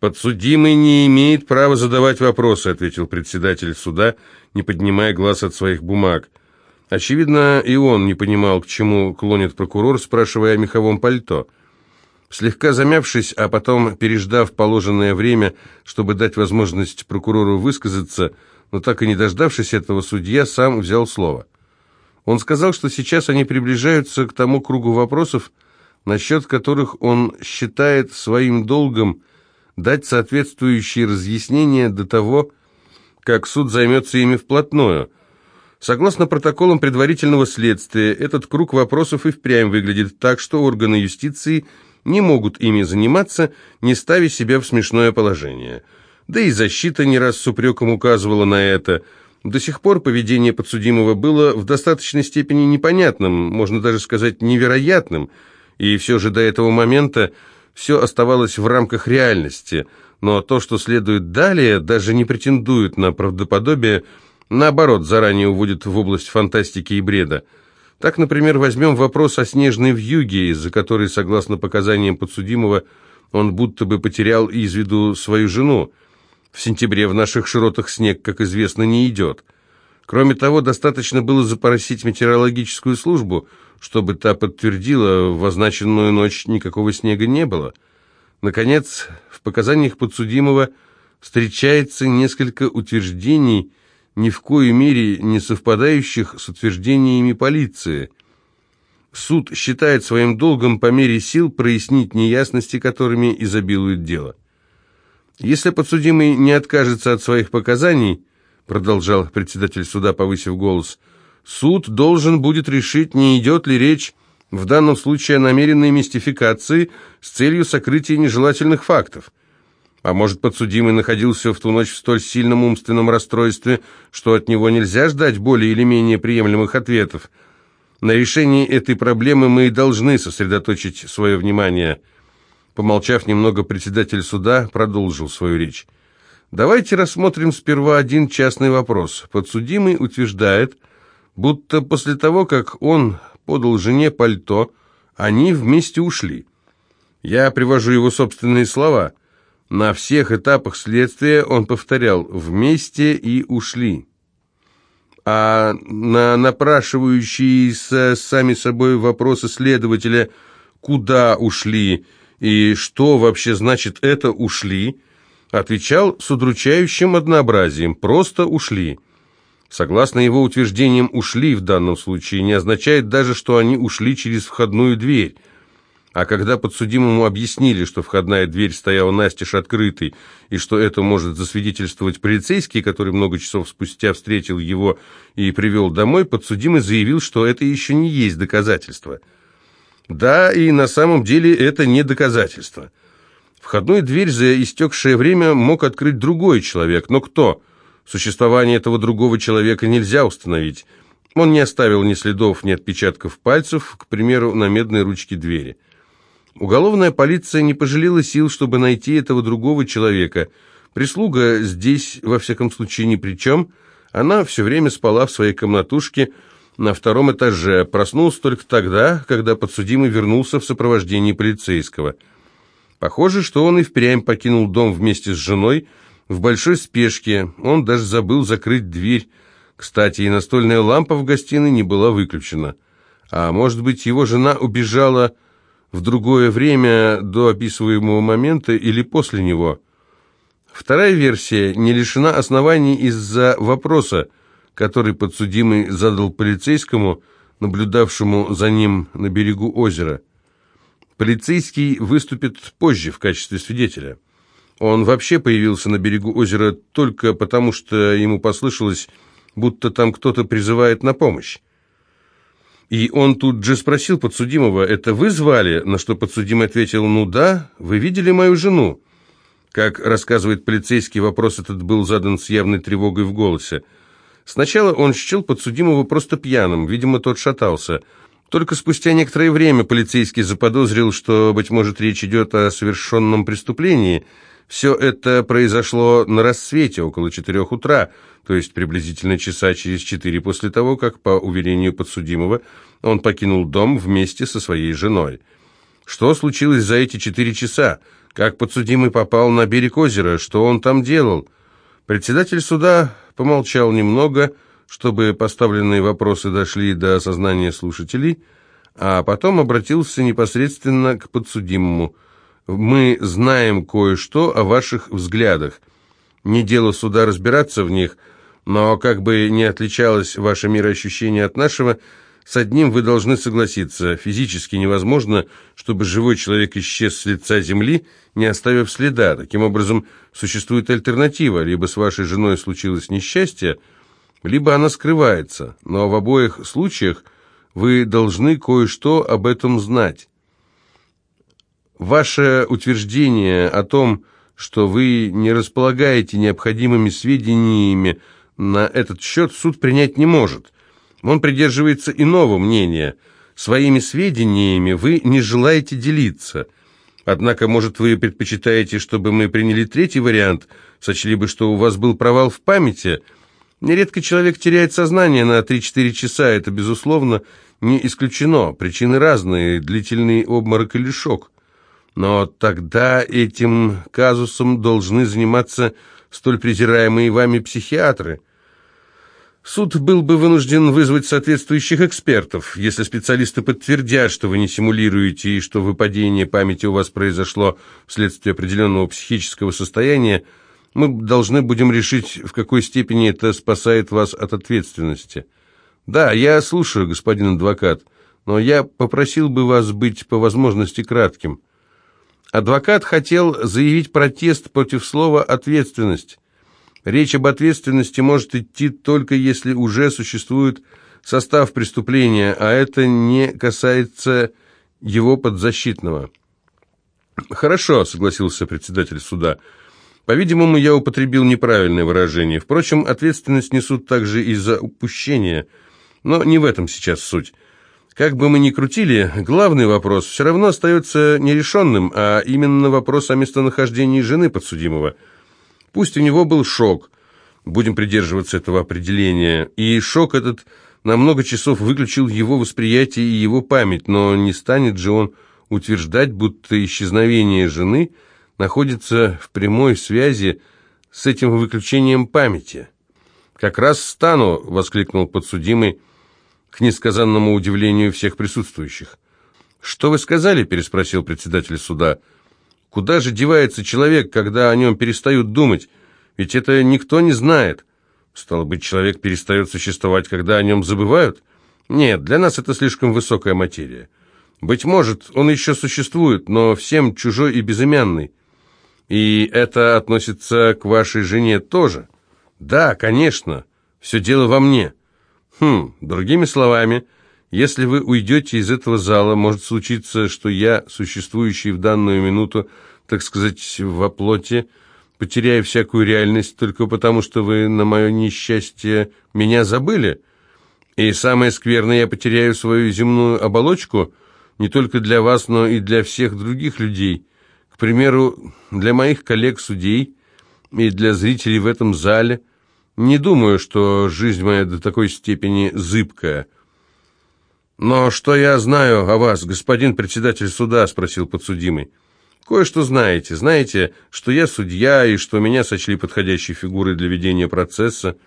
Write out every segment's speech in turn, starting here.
«Подсудимый не имеет права задавать вопросы», — ответил председатель суда, не поднимая глаз от своих бумаг. Очевидно, и он не понимал, к чему клонит прокурор, спрашивая о меховом пальто. Слегка замявшись, а потом переждав положенное время, чтобы дать возможность прокурору высказаться, но так и не дождавшись этого, судья сам взял слово. Он сказал, что сейчас они приближаются к тому кругу вопросов, насчет которых он считает своим долгом дать соответствующие разъяснения до того, как суд займется ими вплотную. Согласно протоколам предварительного следствия, этот круг вопросов и впрямь выглядит так, что органы юстиции не могут ими заниматься, не ставя себя в смешное положение. Да и защита не раз с упреком указывала на это. До сих пор поведение подсудимого было в достаточной степени непонятным, можно даже сказать невероятным, и все же до этого момента все оставалось в рамках реальности, но то, что следует далее, даже не претендует на правдоподобие, наоборот, заранее уводит в область фантастики и бреда. Так, например, возьмем вопрос о снежной вьюге, из-за которой, согласно показаниям подсудимого, он будто бы потерял из виду свою жену. В сентябре в наших широтах снег, как известно, не идет. Кроме того, достаточно было запросить метеорологическую службу, чтобы та подтвердила, в означенную ночь никакого снега не было. Наконец, в показаниях подсудимого встречается несколько утверждений, ни в коей мере не совпадающих с утверждениями полиции. Суд считает своим долгом по мере сил прояснить неясности, которыми изобилует дело. Если подсудимый не откажется от своих показаний, продолжал председатель суда, повысив голос, суд должен будет решить, не идет ли речь в данном случае о намеренной мистификации с целью сокрытия нежелательных фактов. А может, подсудимый находился в ту ночь в столь сильном умственном расстройстве, что от него нельзя ждать более или менее приемлемых ответов. На решении этой проблемы мы и должны сосредоточить свое внимание – Помолчав немного, председатель суда продолжил свою речь. Давайте рассмотрим сперва один частный вопрос. Подсудимый утверждает, будто после того, как он подал жене пальто, они вместе ушли. Я привожу его собственные слова. На всех этапах следствия он повторял «вместе и ушли». А на напрашивающиеся сами собой вопросы следователя «куда ушли?» и что вообще значит это «ушли», отвечал с удручающим однообразием «просто ушли». Согласно его утверждениям, «ушли» в данном случае не означает даже, что они ушли через входную дверь. А когда подсудимому объяснили, что входная дверь стояла настежь открытой, и что это может засвидетельствовать полицейский, который много часов спустя встретил его и привел домой, подсудимый заявил, что это еще не есть доказательство – да, и на самом деле это не доказательство. Входную дверь за истекшее время мог открыть другой человек, но кто? Существование этого другого человека нельзя установить. Он не оставил ни следов, ни отпечатков пальцев, к примеру, на медной ручке двери. Уголовная полиция не пожалела сил, чтобы найти этого другого человека. Прислуга здесь, во всяком случае, ни при чем. Она все время спала в своей комнатушке, на втором этаже. Проснулся только тогда, когда подсудимый вернулся в сопровождении полицейского. Похоже, что он и впрямь покинул дом вместе с женой в большой спешке. Он даже забыл закрыть дверь. Кстати, и настольная лампа в гостиной не была выключена. А может быть, его жена убежала в другое время до описываемого момента или после него. Вторая версия не лишена оснований из-за вопроса, который подсудимый задал полицейскому, наблюдавшему за ним на берегу озера. Полицейский выступит позже в качестве свидетеля. Он вообще появился на берегу озера только потому, что ему послышалось, будто там кто-то призывает на помощь. И он тут же спросил подсудимого, «Это вы звали?» На что подсудимый ответил, «Ну да, вы видели мою жену?» Как рассказывает полицейский, вопрос этот был задан с явной тревогой в голосе. Сначала он счел подсудимого просто пьяным, видимо, тот шатался. Только спустя некоторое время полицейский заподозрил, что, быть может, речь идет о совершенном преступлении. Все это произошло на рассвете, около четырех утра, то есть приблизительно часа через четыре после того, как, по уверению подсудимого, он покинул дом вместе со своей женой. Что случилось за эти четыре часа? Как подсудимый попал на берег озера? Что он там делал?» Председатель суда помолчал немного, чтобы поставленные вопросы дошли до сознания слушателей, а потом обратился непосредственно к подсудимому. «Мы знаем кое-что о ваших взглядах. Не дело суда разбираться в них, но как бы не отличалось ваше мироощущение от нашего, с одним вы должны согласиться. Физически невозможно, чтобы живой человек исчез с лица земли, не оставив следа. Таким образом, существует альтернатива. Либо с вашей женой случилось несчастье, либо она скрывается. Но в обоих случаях вы должны кое-что об этом знать. Ваше утверждение о том, что вы не располагаете необходимыми сведениями на этот счет, суд принять не может – он придерживается иного мнения. Своими сведениями вы не желаете делиться. Однако, может, вы предпочитаете, чтобы мы приняли третий вариант, сочли бы, что у вас был провал в памяти. Нередко человек теряет сознание на 3-4 часа, это, безусловно, не исключено. Причины разные, длительный обморок или шок. Но тогда этим казусом должны заниматься столь презираемые вами психиатры – Суд был бы вынужден вызвать соответствующих экспертов. Если специалисты подтвердят, что вы не симулируете и что выпадение памяти у вас произошло вследствие определенного психического состояния, мы должны будем решить, в какой степени это спасает вас от ответственности. Да, я слушаю, господин адвокат, но я попросил бы вас быть по возможности кратким. Адвокат хотел заявить протест против слова «ответственность». Речь об ответственности может идти только если уже существует состав преступления, а это не касается его подзащитного. «Хорошо», — согласился председатель суда. «По-видимому, я употребил неправильное выражение. Впрочем, ответственность несут также и за упущение. Но не в этом сейчас суть. Как бы мы ни крутили, главный вопрос все равно остается нерешенным, а именно вопрос о местонахождении жены подсудимого — Пусть у него был шок, будем придерживаться этого определения, и шок этот на много часов выключил его восприятие и его память, но не станет же он утверждать, будто исчезновение жены находится в прямой связи с этим выключением памяти. «Как раз стану!» — воскликнул подсудимый к несказанному удивлению всех присутствующих. «Что вы сказали?» — переспросил председатель суда. Куда же девается человек, когда о нем перестают думать? Ведь это никто не знает. Стало быть, человек перестает существовать, когда о нем забывают? Нет, для нас это слишком высокая материя. Быть может, он еще существует, но всем чужой и безымянный. И это относится к вашей жене тоже? Да, конечно. Все дело во мне. Хм, другими словами... Если вы уйдете из этого зала, может случиться, что я, существующий в данную минуту, так сказать, во плоти, потеряю всякую реальность только потому, что вы на мое несчастье меня забыли. И самое скверное, я потеряю свою земную оболочку не только для вас, но и для всех других людей. К примеру, для моих коллег-судей и для зрителей в этом зале. Не думаю, что жизнь моя до такой степени зыбкая». «Но что я знаю о вас, господин председатель суда?» – спросил подсудимый. «Кое-что знаете. Знаете, что я судья и что меня сочли подходящей фигурой для ведения процесса.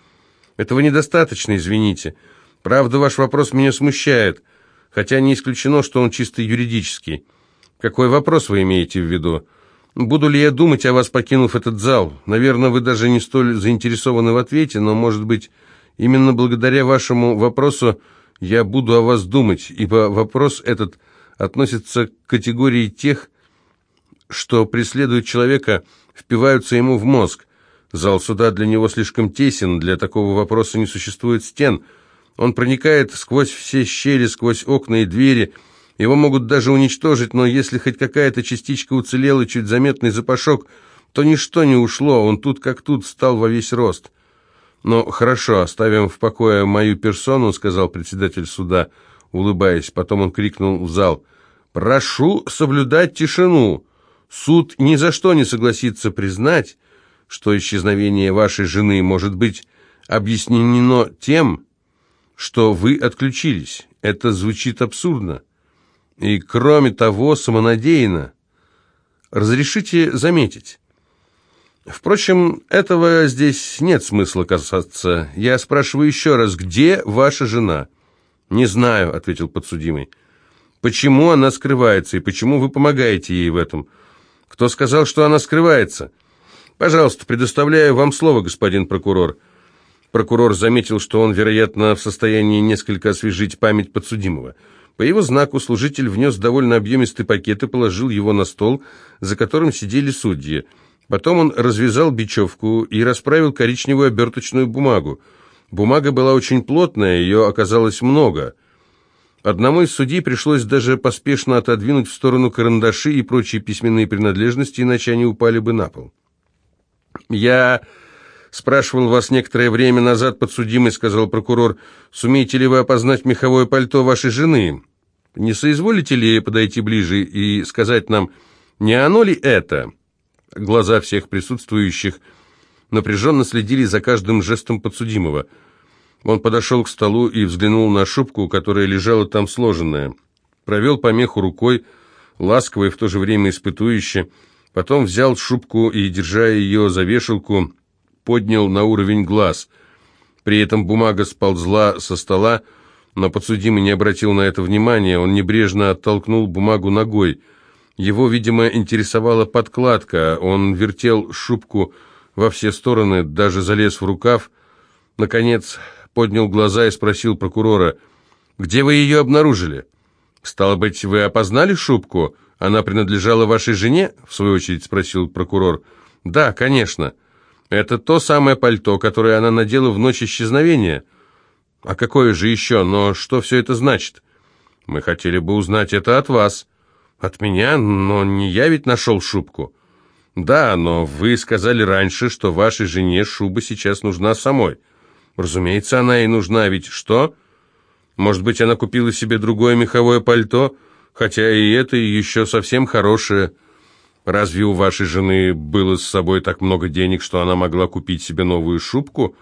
Этого недостаточно, извините. Правда, ваш вопрос меня смущает, хотя не исключено, что он чисто юридический. Какой вопрос вы имеете в виду? Буду ли я думать о вас, покинув этот зал? Наверное, вы даже не столь заинтересованы в ответе, но, может быть, именно благодаря вашему вопросу я буду о вас думать, ибо вопрос этот относится к категории тех, что преследуют человека, впиваются ему в мозг. Зал суда для него слишком тесен, для такого вопроса не существует стен. Он проникает сквозь все щели, сквозь окна и двери. Его могут даже уничтожить, но если хоть какая-то частичка уцелела, чуть заметный запашок, то ничто не ушло, он тут как тут стал во весь рост. «Ну, хорошо, оставим в покое мою персону», — сказал председатель суда, улыбаясь. Потом он крикнул в зал. «Прошу соблюдать тишину. Суд ни за что не согласится признать, что исчезновение вашей жены может быть объяснено тем, что вы отключились. Это звучит абсурдно. И, кроме того, самонадеянно. Разрешите заметить. Впрочем, этого здесь нет смысла касаться. Я спрашиваю еще раз, где ваша жена? Не знаю, ответил подсудимый. Почему она скрывается и почему вы помогаете ей в этом? Кто сказал, что она скрывается? Пожалуйста, предоставляю вам слово, господин прокурор. Прокурор заметил, что он, вероятно, в состоянии несколько освежить память подсудимого. По его знаку служитель внес довольно объемистый пакет и положил его на стол, за которым сидели судьи. Потом он развязал бечевку и расправил коричневую оберточную бумагу. Бумага была очень плотная, ее оказалось много. Одному из судей пришлось даже поспешно отодвинуть в сторону карандаши и прочие письменные принадлежности, иначе они упали бы на пол. «Я спрашивал вас некоторое время назад, подсудимый», — сказал прокурор, «сумеете ли вы опознать меховое пальто вашей жены? Не соизволите ли подойти ближе и сказать нам, не оно ли это?» Глаза всех присутствующих напряженно следили за каждым жестом подсудимого. Он подошел к столу и взглянул на шубку, которая лежала там сложенная. Провел помеху рукой, ласково и в то же время испытующе. Потом взял шубку и, держа ее за вешалку, поднял на уровень глаз. При этом бумага сползла со стола, но подсудимый не обратил на это внимания. Он небрежно оттолкнул бумагу ногой – его, видимо, интересовала подкладка. Он вертел шубку во все стороны, даже залез в рукав. Наконец поднял глаза и спросил прокурора, «Где вы ее обнаружили?» «Стало быть, вы опознали шубку? Она принадлежала вашей жене?» В свою очередь спросил прокурор. «Да, конечно. Это то самое пальто, которое она надела в ночь исчезновения». «А какое же еще? Но что все это значит?» «Мы хотели бы узнать это от вас». «От меня? Но не я ведь нашел шубку». «Да, но вы сказали раньше, что вашей жене шуба сейчас нужна самой». «Разумеется, она ей нужна, ведь что?» «Может быть, она купила себе другое меховое пальто, хотя и это еще совсем хорошее». «Разве у вашей жены было с собой так много денег, что она могла купить себе новую шубку?»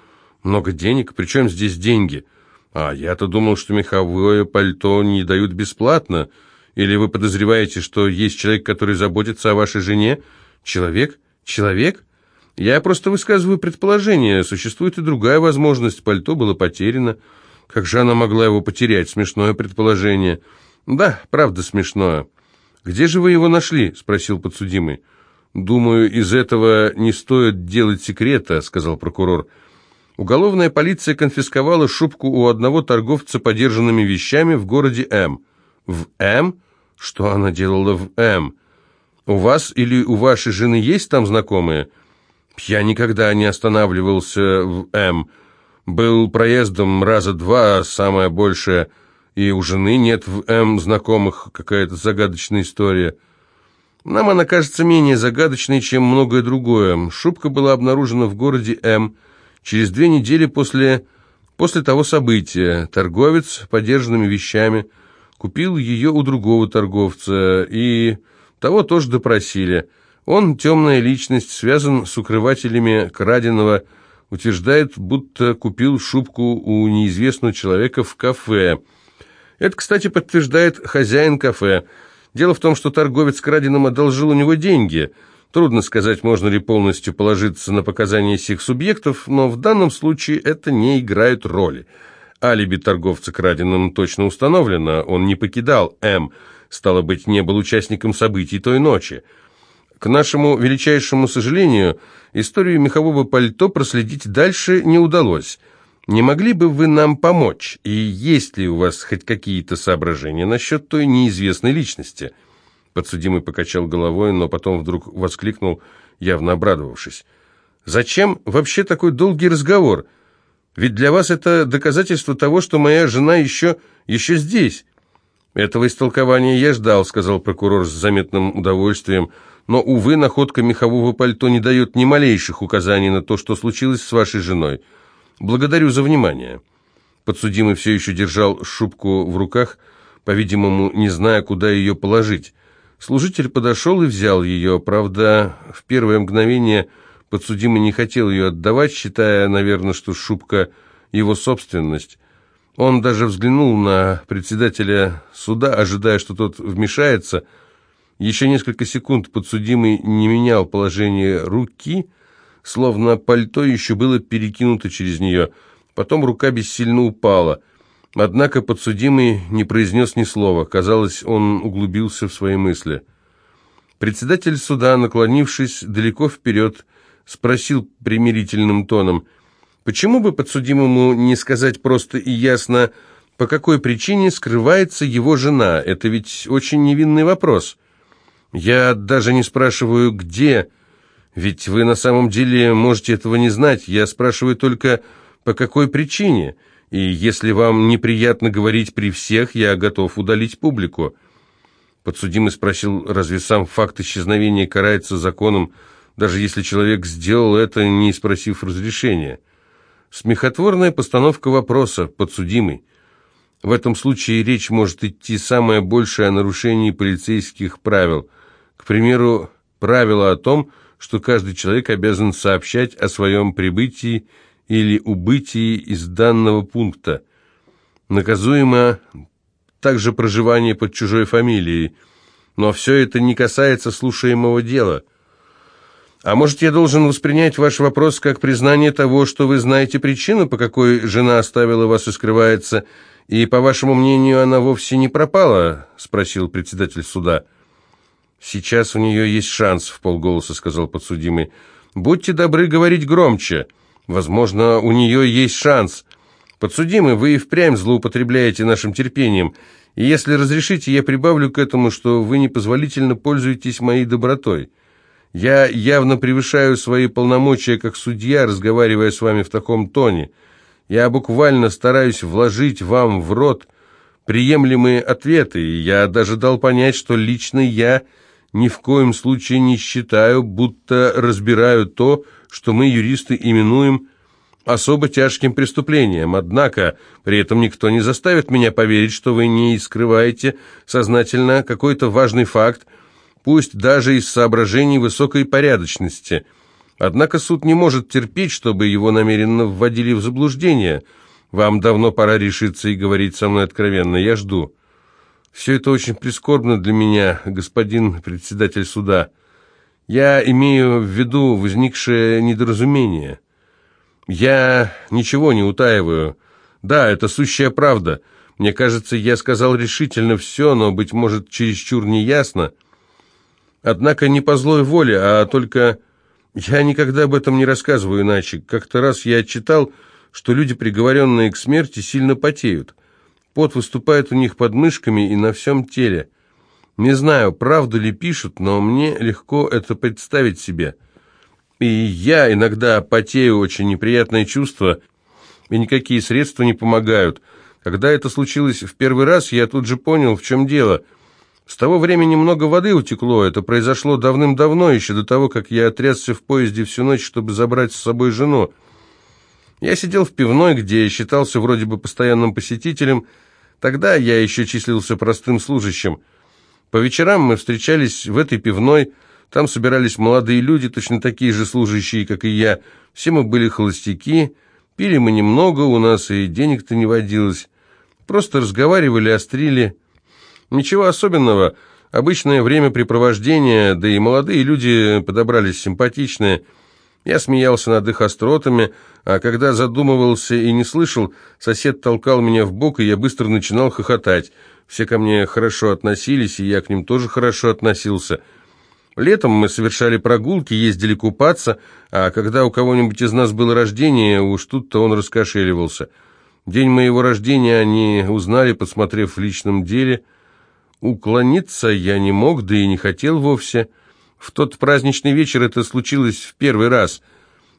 «Много денег? Причем здесь деньги?» «А я-то думал, что меховое пальто не дают бесплатно». Или вы подозреваете, что есть человек, который заботится о вашей жене? Человек? Человек? Я просто высказываю предположение. Существует и другая возможность. Пальто было потеряно. Как же она могла его потерять? Смешное предположение. Да, правда смешное. Где же вы его нашли? Спросил подсудимый. Думаю, из этого не стоит делать секрета, сказал прокурор. Уголовная полиция конфисковала шубку у одного торговца подержанными вещами в городе М. В М? Что она делала в М? У вас или у вашей жены есть там знакомые? Я никогда не останавливался в М. Был проездом раза два, самое большее, и у жены нет в М знакомых, какая-то загадочная история. Нам она кажется менее загадочной, чем многое другое. Шубка была обнаружена в городе М через две недели после, после того события. Торговец подержанными вещами – Купил ее у другого торговца, и того тоже допросили. Он, темная личность, связан с укрывателями краденого, утверждает, будто купил шубку у неизвестного человека в кафе. Это, кстати, подтверждает хозяин кафе. Дело в том, что торговец краденым одолжил у него деньги. Трудно сказать, можно ли полностью положиться на показания сих субъектов, но в данном случае это не играет роли. Алиби торговца краденым точно установлено, он не покидал М, стало быть, не был участником событий той ночи. К нашему величайшему сожалению, историю мехового пальто проследить дальше не удалось. Не могли бы вы нам помочь? И есть ли у вас хоть какие-то соображения насчет той неизвестной личности?» Подсудимый покачал головой, но потом вдруг воскликнул, явно обрадовавшись. «Зачем вообще такой долгий разговор?» Ведь для вас это доказательство того, что моя жена еще, еще здесь». «Этого истолкования я ждал», — сказал прокурор с заметным удовольствием, «но, увы, находка мехового пальто не дает ни малейших указаний на то, что случилось с вашей женой. Благодарю за внимание». Подсудимый все еще держал шубку в руках, по-видимому, не зная, куда ее положить. Служитель подошел и взял ее, правда, в первое мгновение Подсудимый не хотел ее отдавать, считая, наверное, что шубка – его собственность. Он даже взглянул на председателя суда, ожидая, что тот вмешается. Еще несколько секунд подсудимый не менял положение руки, словно пальто еще было перекинуто через нее. Потом рука бессильно упала. Однако подсудимый не произнес ни слова. Казалось, он углубился в свои мысли. Председатель суда, наклонившись далеко вперед, спросил примирительным тоном, «Почему бы подсудимому не сказать просто и ясно, по какой причине скрывается его жена? Это ведь очень невинный вопрос. Я даже не спрашиваю, где, ведь вы на самом деле можете этого не знать. Я спрашиваю только, по какой причине, и если вам неприятно говорить при всех, я готов удалить публику». Подсудимый спросил, разве сам факт исчезновения карается законом, даже если человек сделал это, не спросив разрешения? Смехотворная постановка вопроса, подсудимый. В этом случае речь может идти самое большее о нарушении полицейских правил. К примеру, правило о том, что каждый человек обязан сообщать о своем прибытии или убытии из данного пункта. Наказуемо также проживание под чужой фамилией. Но все это не касается слушаемого дела. А может, я должен воспринять ваш вопрос как признание того, что вы знаете причину, по какой жена оставила вас и скрывается, и, по вашему мнению, она вовсе не пропала?» — спросил председатель суда. «Сейчас у нее есть шанс», — в полголоса сказал подсудимый. «Будьте добры говорить громче. Возможно, у нее есть шанс. Подсудимый, вы и впрямь злоупотребляете нашим терпением, и если разрешите, я прибавлю к этому, что вы непозволительно пользуетесь моей добротой». Я явно превышаю свои полномочия как судья, разговаривая с вами в таком тоне. Я буквально стараюсь вложить вам в рот приемлемые ответы, и я даже дал понять, что лично я ни в коем случае не считаю, будто разбираю то, что мы, юристы, именуем особо тяжким преступлением. Однако при этом никто не заставит меня поверить, что вы не скрываете сознательно какой-то важный факт, пусть даже из соображений высокой порядочности. Однако суд не может терпеть, чтобы его намеренно вводили в заблуждение. Вам давно пора решиться и говорить со мной откровенно. Я жду. Все это очень прискорбно для меня, господин председатель суда. Я имею в виду возникшее недоразумение. Я ничего не утаиваю. Да, это сущая правда. Мне кажется, я сказал решительно все, но, быть может, чересчур неясно. Однако не по злой воле, а только... Я никогда об этом не рассказываю иначе. Как-то раз я читал, что люди, приговоренные к смерти, сильно потеют. Пот выступает у них под мышками и на всем теле. Не знаю, правду ли пишут, но мне легко это представить себе. И я иногда потею, очень неприятное чувство, и никакие средства не помогают. Когда это случилось в первый раз, я тут же понял, в чем дело – с того времени много воды утекло, это произошло давным-давно, еще до того, как я отрясся в поезде всю ночь, чтобы забрать с собой жену. Я сидел в пивной, где считался вроде бы постоянным посетителем, тогда я еще числился простым служащим. По вечерам мы встречались в этой пивной, там собирались молодые люди, точно такие же служащие, как и я. Все мы были холостяки, пили мы немного, у нас и денег-то не водилось. Просто разговаривали, острили, Ничего особенного, обычное времяпрепровождение, да и молодые люди подобрались симпатичные. Я смеялся над их остротами, а когда задумывался и не слышал, сосед толкал меня в бок, и я быстро начинал хохотать. Все ко мне хорошо относились, и я к ним тоже хорошо относился. Летом мы совершали прогулки, ездили купаться, а когда у кого-нибудь из нас было рождение, уж тут-то он раскошеливался. День моего рождения они узнали, посмотрев в личном деле – Уклониться я не мог, да и не хотел вовсе. В тот праздничный вечер это случилось в первый раз.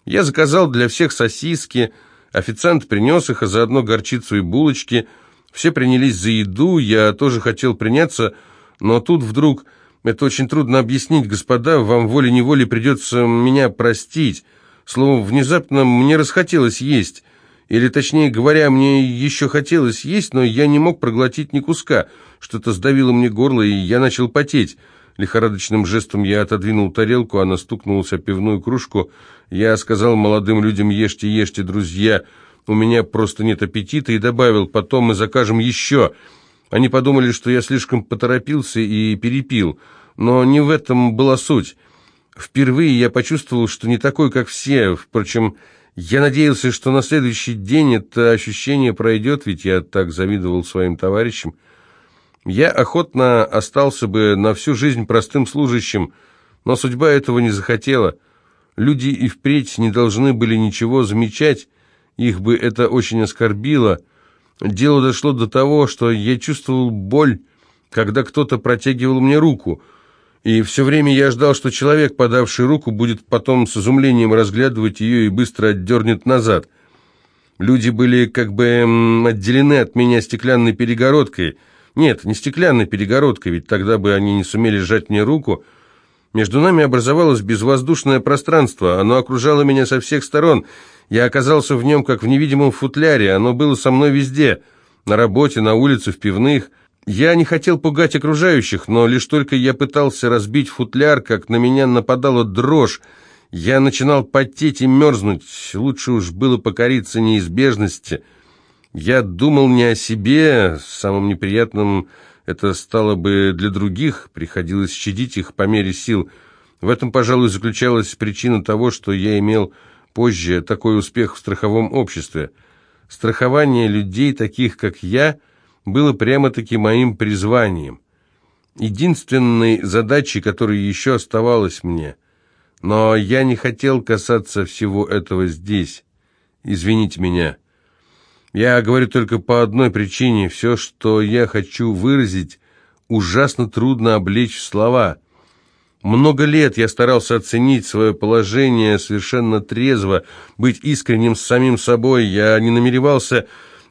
Я заказал для всех сосиски, официант принес их, а заодно горчицу и булочки. Все принялись за еду, я тоже хотел приняться, но тут вдруг... Это очень трудно объяснить, господа, вам волей-неволей придется меня простить. Словом, внезапно мне расхотелось есть. Или, точнее говоря, мне еще хотелось есть, но я не мог проглотить ни куска. Что-то сдавило мне горло, и я начал потеть. Лихорадочным жестом я отодвинул тарелку, она стукнулась о пивную кружку. Я сказал молодым людям «Ешьте, ешьте, друзья, у меня просто нет аппетита», и добавил «Потом мы закажем еще». Они подумали, что я слишком поторопился и перепил. Но не в этом была суть. Впервые я почувствовал, что не такой, как все. Впрочем, я надеялся, что на следующий день это ощущение пройдет, ведь я так завидовал своим товарищам. Я охотно остался бы на всю жизнь простым служащим, но судьба этого не захотела. Люди и впредь не должны были ничего замечать, их бы это очень оскорбило. Дело дошло до того, что я чувствовал боль, когда кто-то протягивал мне руку, и все время я ждал, что человек, подавший руку, будет потом с изумлением разглядывать ее и быстро отдернет назад. Люди были как бы отделены от меня стеклянной перегородкой. Нет, не стеклянной перегородкой, ведь тогда бы они не сумели сжать мне руку, между нами образовалось безвоздушное пространство, оно окружало меня со всех сторон. Я оказался в нем, как в невидимом футляре, оно было со мной везде, на работе, на улице, в пивных. Я не хотел пугать окружающих, но лишь только я пытался разбить футляр, как на меня нападала дрожь. Я начинал потеть и мерзнуть, лучше уж было покориться неизбежности. Я думал не о себе, самым неприятным это стало бы для других, приходилось щадить их по мере сил. В этом, пожалуй, заключалась причина того, что я имел позже такой успех в страховом обществе. Страхование людей, таких как я, было прямо-таки моим призванием. Единственной задачей, которая еще оставалась мне. Но я не хотел касаться всего этого здесь. Извините меня. Я говорю только по одной причине. Все, что я хочу выразить, ужасно трудно облечь в слова. Много лет я старался оценить свое положение совершенно трезво, быть искренним с самим собой. Я не намеревался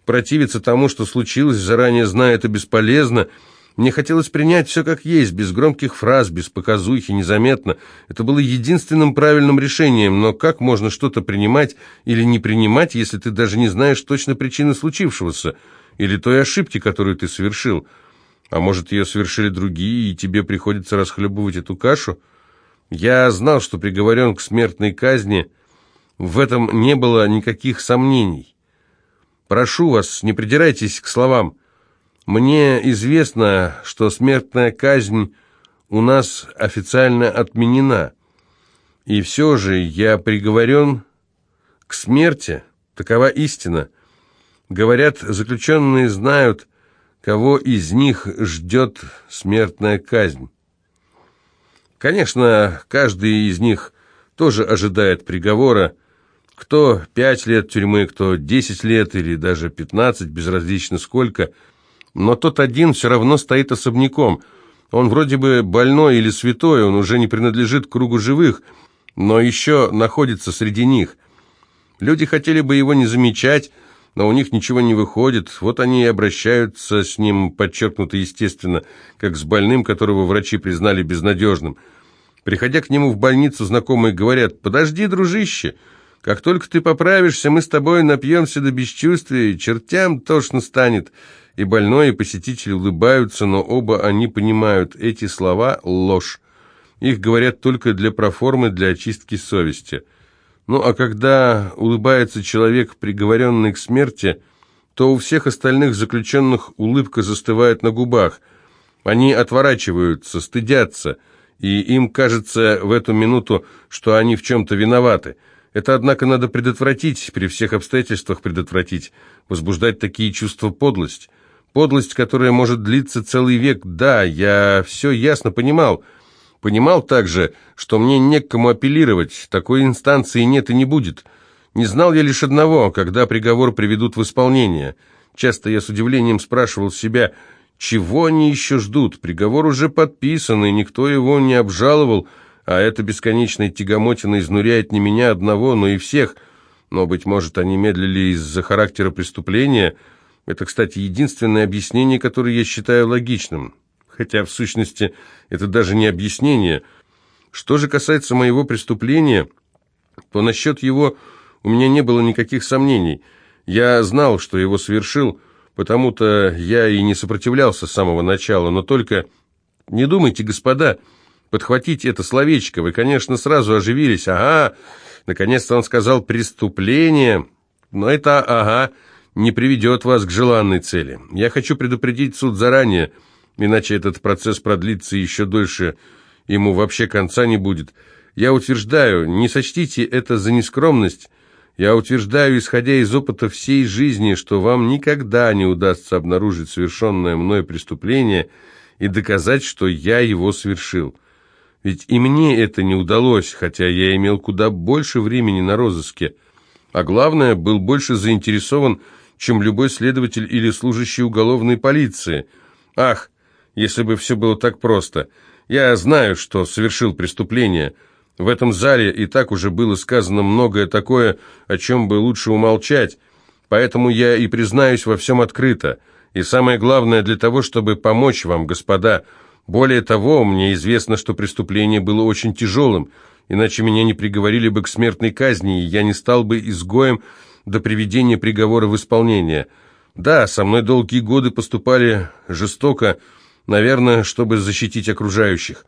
противиться тому, что случилось, заранее зная это бесполезно, мне хотелось принять все как есть, без громких фраз, без показухи, незаметно. Это было единственным правильным решением, но как можно что-то принимать или не принимать, если ты даже не знаешь точно причины случившегося, или той ошибки, которую ты совершил? А может, ее совершили другие, и тебе приходится расхлебывать эту кашу? Я знал, что приговорен к смертной казни, в этом не было никаких сомнений. Прошу вас, не придирайтесь к словам. Мне известно, что смертная казнь у нас официально отменена. И все же я приговорен к смерти. Такова истина. Говорят, заключенные знают, кого из них ждет смертная казнь. Конечно, каждый из них тоже ожидает приговора. Кто пять лет тюрьмы, кто десять лет или даже пятнадцать, безразлично сколько – но тот один все равно стоит особняком. Он вроде бы больной или святой, он уже не принадлежит кругу живых, но еще находится среди них. Люди хотели бы его не замечать, но у них ничего не выходит. Вот они и обращаются с ним подчеркнуто естественно, как с больным, которого врачи признали безнадежным. Приходя к нему в больницу, знакомые говорят, «Подожди, дружище, как только ты поправишься, мы с тобой напьемся до бесчувствия, чертям тошно станет». И больной, и посетитель улыбаются, но оба они понимают, эти слова – ложь. Их говорят только для проформы, для очистки совести. Ну а когда улыбается человек, приговоренный к смерти, то у всех остальных заключенных улыбка застывает на губах. Они отворачиваются, стыдятся, и им кажется в эту минуту, что они в чем-то виноваты. Это, однако, надо предотвратить, при всех обстоятельствах предотвратить, возбуждать такие чувства подлость. Подлость, которая может длиться целый век, да, я все ясно понимал. Понимал также, что мне не к кому апеллировать, такой инстанции нет и не будет. Не знал я лишь одного, когда приговор приведут в исполнение. Часто я с удивлением спрашивал себя, чего они еще ждут? Приговор уже подписан, и никто его не обжаловал, а эта бесконечная тягомотина изнуряет не меня одного, но и всех. Но, быть может, они медлили из-за характера преступления – это, кстати, единственное объяснение, которое я считаю логичным. Хотя, в сущности, это даже не объяснение. Что же касается моего преступления, то насчет его у меня не было никаких сомнений. Я знал, что его совершил, потому-то я и не сопротивлялся с самого начала, но только... Не думайте, господа, подхватить это словечко. Вы, конечно, сразу оживились. Ага, наконец-то он сказал «преступление». Но это «ага» не приведет вас к желанной цели. Я хочу предупредить суд заранее. иначе этот процесс продлится еще дольше, ему вообще конца не будет. Я утверждаю, не сочтите это за нескромность, я утверждаю, исходя из опыта всей жизни, что вам никогда не удастся обнаружить совершенное мной преступление и доказать, что я его совершил. Ведь и мне это не удалось, хотя я имел куда больше времени на розыске, а главное, был больше заинтересован, чем любой следователь или служащий уголовной полиции. Ах, если бы все было так просто. Я знаю, что совершил преступление. В этом зале и так уже было сказано многое такое, о чем бы лучше умолчать, поэтому я и признаюсь во всем открыто. И самое главное, для того, чтобы помочь вам, господа, более того, мне известно, что преступление было очень тяжелым, иначе меня не приговорили бы к смертной казни, и я не стал бы изгоем до приведения приговора в исполнение. Да, со мной долгие годы поступали жестоко, наверное, чтобы защитить окружающих.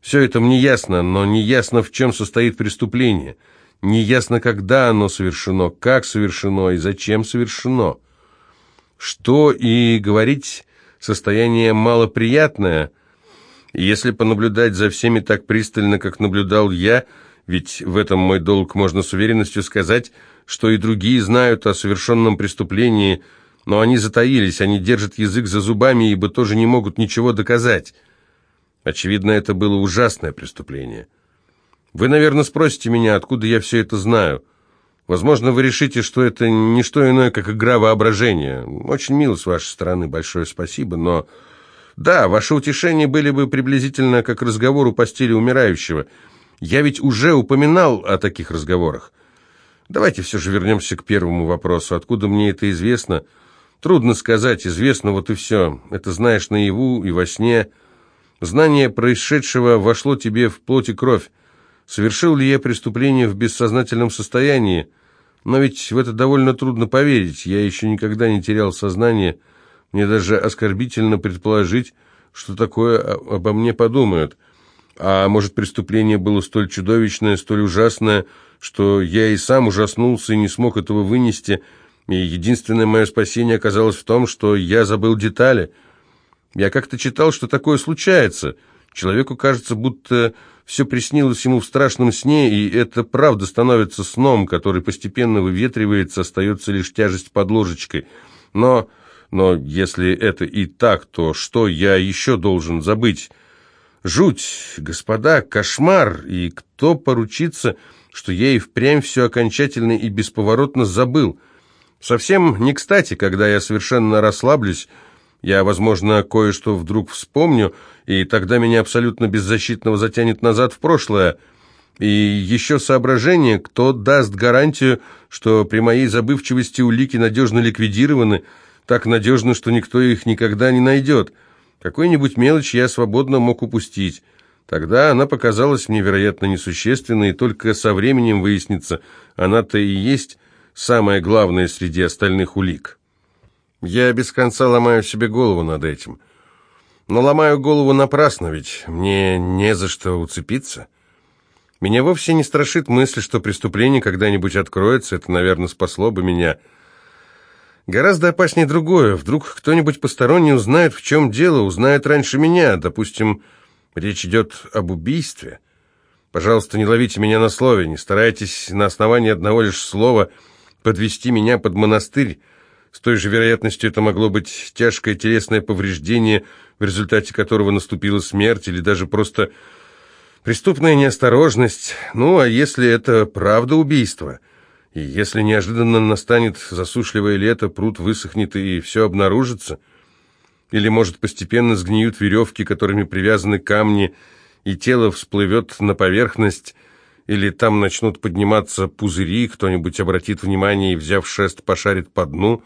Все это мне ясно, но не ясно, в чем состоит преступление. Не ясно, когда оно совершено, как совершено и зачем совершено. Что и говорить, состояние малоприятное – если понаблюдать за всеми так пристально, как наблюдал я, ведь в этом мой долг можно с уверенностью сказать, что и другие знают о совершенном преступлении, но они затаились, они держат язык за зубами, ибо тоже не могут ничего доказать. Очевидно, это было ужасное преступление. Вы, наверное, спросите меня, откуда я все это знаю. Возможно, вы решите, что это не что иное, как игра воображения. Очень мило с вашей стороны, большое спасибо, но... Да, ваши утешения были бы приблизительно как разговор у постели умирающего. Я ведь уже упоминал о таких разговорах. Давайте все же вернемся к первому вопросу. Откуда мне это известно? Трудно сказать, известно вот и все. Это знаешь наяву и во сне. Знание происшедшего вошло тебе в плоть и кровь. Совершил ли я преступление в бессознательном состоянии? Но ведь в это довольно трудно поверить. Я еще никогда не терял сознание, мне даже оскорбительно предположить, что такое обо мне подумают. А может, преступление было столь чудовищное, столь ужасное, что я и сам ужаснулся и не смог этого вынести, и единственное мое спасение оказалось в том, что я забыл детали. Я как-то читал, что такое случается. Человеку кажется, будто все приснилось ему в страшном сне, и это правда становится сном, который постепенно выветривается, остается лишь тяжесть под ложечкой. Но но если это и так, то что я еще должен забыть? Жуть, господа, кошмар, и кто поручится, что я и впрямь все окончательно и бесповоротно забыл? Совсем не кстати, когда я совершенно расслаблюсь, я, возможно, кое-что вдруг вспомню, и тогда меня абсолютно беззащитного затянет назад в прошлое. И еще соображение, кто даст гарантию, что при моей забывчивости улики надежно ликвидированы, так надежно, что никто их никогда не найдет. Какой-нибудь мелочь я свободно мог упустить. Тогда она показалась мне, вероятно, несущественной, и только со временем выяснится, она-то и есть самое главное среди остальных улик. Я без конца ломаю себе голову над этим. Но ломаю голову напрасно, ведь мне не за что уцепиться. Меня вовсе не страшит мысль, что преступление когда-нибудь откроется, это, наверное, спасло бы меня Гораздо опаснее другое. Вдруг кто-нибудь посторонний узнает, в чем дело, узнает раньше меня. Допустим, речь идет об убийстве. Пожалуйста, не ловите меня на слове, не старайтесь на основании одного лишь слова подвести меня под монастырь. С той же вероятностью это могло быть тяжкое телесное повреждение, в результате которого наступила смерть, или даже просто преступная неосторожность. Ну, а если это правда убийство – и если неожиданно настанет засушливое лето, пруд высохнет и все обнаружится, или, может, постепенно сгниют веревки, которыми привязаны камни, и тело всплывет на поверхность, или там начнут подниматься пузыри, кто-нибудь обратит внимание и, взяв шест, пошарит по дну.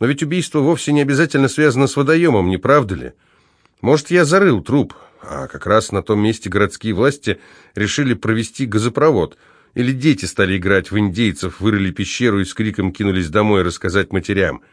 Но ведь убийство вовсе не обязательно связано с водоемом, не правда ли? Может, я зарыл труп, а как раз на том месте городские власти решили провести газопровод – или дети стали играть в индейцев, вырыли пещеру и с криком кинулись домой рассказать матерям –